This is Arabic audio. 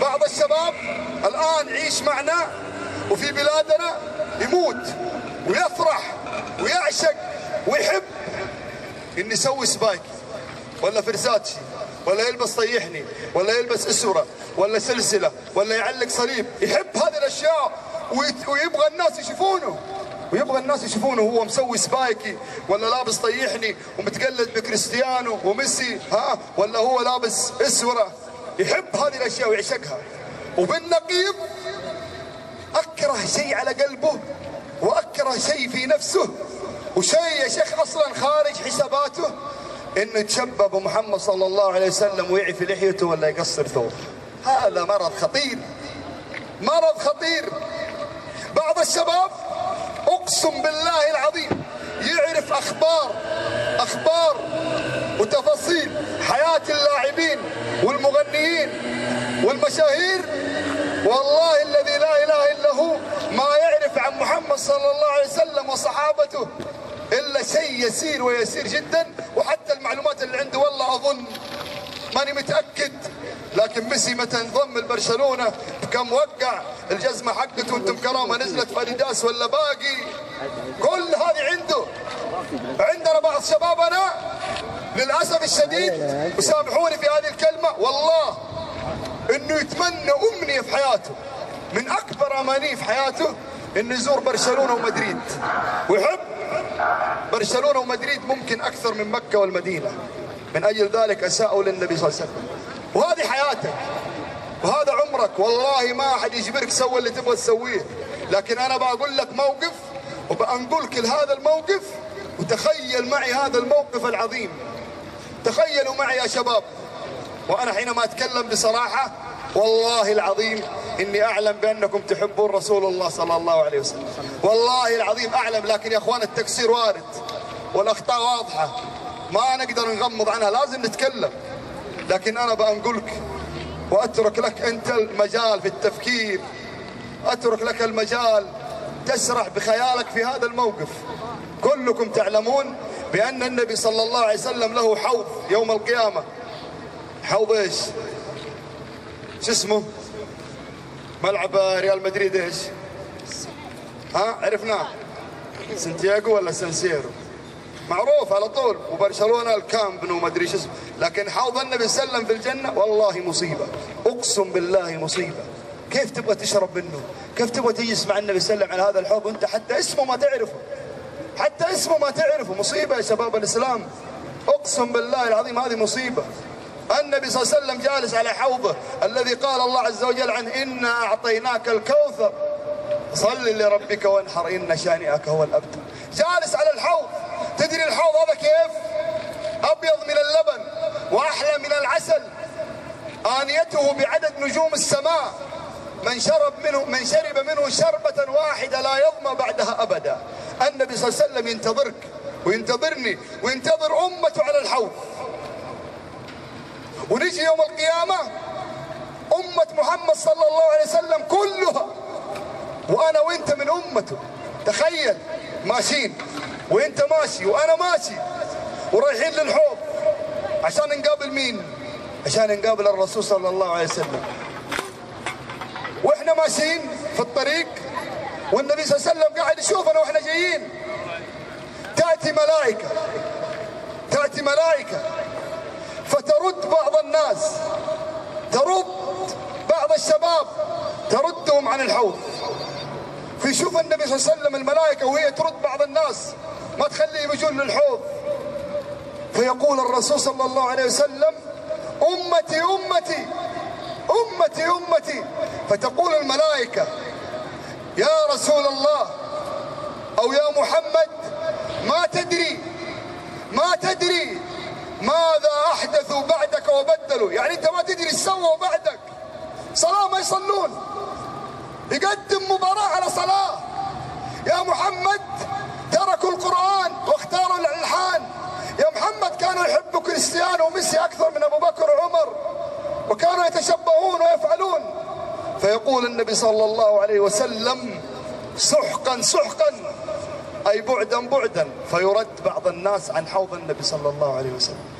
بعض الشباب الآن يعيش معنا وفي بلادنا يموت ويفرح ويعشق ويحب. إن يسوي سبايك ولا فرساتشي ولا يلبس طيحني ولا يلبس أسورة ولا سلسلة ولا يعلق صليب يحب هذه الأشياء ويبغى الناس يشوفونه. ويبغى الناس يشوفونه وهو مسوي سبايكي ولا لابس طيحني ومتقلد بكريستيانو وميسي ها؟ ولا هو لابس أسورة. يحب هذه الأشياء ويعشقها. وبالنقيض أكره شيء على قلبه وأكره شيء في نفسه. وشيء يا شيخ أصلا خارج حساباته إنه يتشبه بمحمد صلى الله عليه وسلم ويعفي لحيته ولا يقصر ثوبه. هذا مرض خطير. مرض خطير. بعض الشباب أقسم بالله العظيم يعرف أخبار أخبار وتفاصيل حياة اللاعبين والمغنيين والمشاهير. والله الذي لا إله إلا هو ما يعرف عن محمد صلى الله عليه وسلم وصحابته إلا شيء يسير ويسير جدا. وحتى المعلومات اللي عنده والله أظن ماني متأكد. لكن ميسي متى انضم لبرشلونة كم وقع؟ الجزمة حقته وأنتم كرامة نزلت في أديداس ولا باقي؟ كل هذه عنده. عندنا بعض شبابنا للأسف الشديد وسامحوني في هذه الكلمة. والله إنه يتمنى امنيه في حياته من أكبر امانيه في حياته إنه يزور برشلونة ومدريد. ويحب برشلونة ومدريد ممكن أكثر من مكة والمدينة. من أجل ذلك اساءوا للنبي صلى الله عليه وسلم. وهذه حياتك وهذا عمرك. والله ما أحد يجبرك سوي اللي تبغى تسويه. لكن أنا بقول لك موقف وبنقلك لهذا الموقف وتخيل معي هذا الموقف العظيم. تخيلوا معي يا شباب. وأنا حينما أتكلم بصراحة والله العظيم إني أعلم بأنكم تحبون رسول الله صلى الله عليه وسلم. والله العظيم أعلم لكن يا أخوان التقصير وارد والأخطاء واضحة. ما نقدر نغمض عنها لازم نتكلم. لكن أنا بنقلك وأترك لك أنت المجال في التفكير. أترك لك المجال تسرح بخيالك في هذا الموقف. كلكم تعلمون بأن النبي صلى الله عليه وسلم له حوض يوم القيامة حوض إيش؟ شو اسمه؟ ملعب ريال مدريد إيش؟ ها عرفناه سانتياغو ولا سانسيرو؟ معروف على طول وبرشلونة الكامب نو ما أدري شو اسمه لكن حوض النبي صلى الله عليه وسلم في الجنة والله مصيبة أقسم بالله مصيبة كيف تبغى تشرب منه؟ كيف تبغى تجلس مع النبي صلى الله عليه وسلم على هذا الحوض وأنت حتى اسمه ما تعرفه حتى اسمه ما تعرفه مصيبة يا شباب الإسلام. أقسم بالله العظيم هذه مصيبة. النبي صلى الله عليه وسلم جالس على حوضه الذي قال الله عز وجل عنه إنا أعطيناك الكوثر. صل لربك وانحر إن شانئك هو الأبتر. جالس على الحوض. تدري الحوض هذا كيف؟ أبيض من اللبن وأحلى من العسل. آنيته بعدد نجوم السماء. من شرب منه من شرب منه شربة واحدة لا يظمأ بعدها أبدا. النبي صلى الله عليه وسلم ينتظرك وينتظرني وينتظر أمته على الحوض. ونجي يوم القيامة أمة محمد صلى الله عليه وسلم كلها وأنا وأنت من أمته. تخيل ماشيين. وأنت ماشي وأنا ماشي. ورايحين للحوض. عشان نقابل مين؟ عشان نقابل الرسول صلى الله عليه وسلم. وإحنا ماشيين في الطريق والنبي صلى الله عليه وسلم قاعد يشوفنا وإحنا جايين. تأتي ملائكة. تأتي ملائكة. فترد بعض الناس. ترد بعض الشباب. تردهم عن الحوض. فيشوف النبي صلى الله عليه وسلم الملائكة وهي ترد بعض الناس. ما تخليهم يجون للحوض. فيقول الرسول صلى الله عليه وسلم أمتي أمتي أمتي أمتي. فتقول الملائكة يا رسول الله أو يا محمد ما تدري ما تدري ماذا احدثوا بعدك وبدلوا. يعني أنت ما تدري سووا بعدك. صلاة ما يصلون. يقدم مباراة على صلاة. يا محمد تركوا القرآن واختاروا الألحان. يا محمد كانوا يحبوا كريستيانو وميسي أكثر من أبو بكر وعمر وكانوا يتشبهون ويفعلون. فيقول النبي صلى الله عليه وسلم سحقا سحقا. أي بعدا بعدا. فيرد بعض الناس عن حوض النبي صلى الله عليه وسلم.